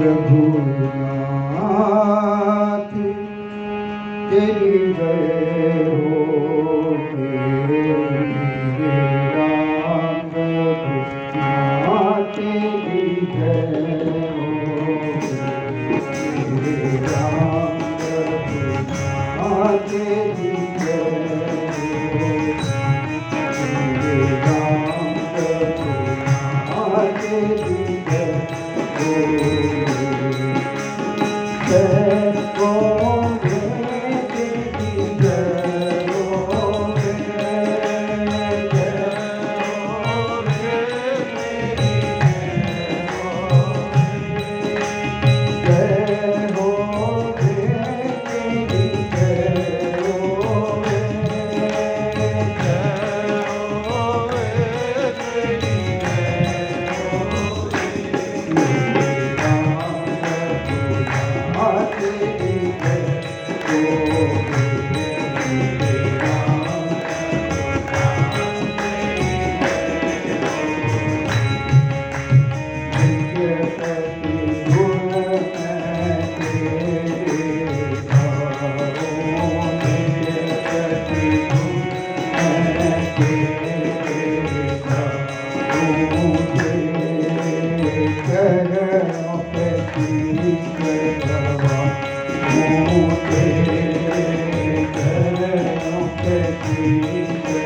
रघुनाथ तेरी गए हो तेरी गए Sim,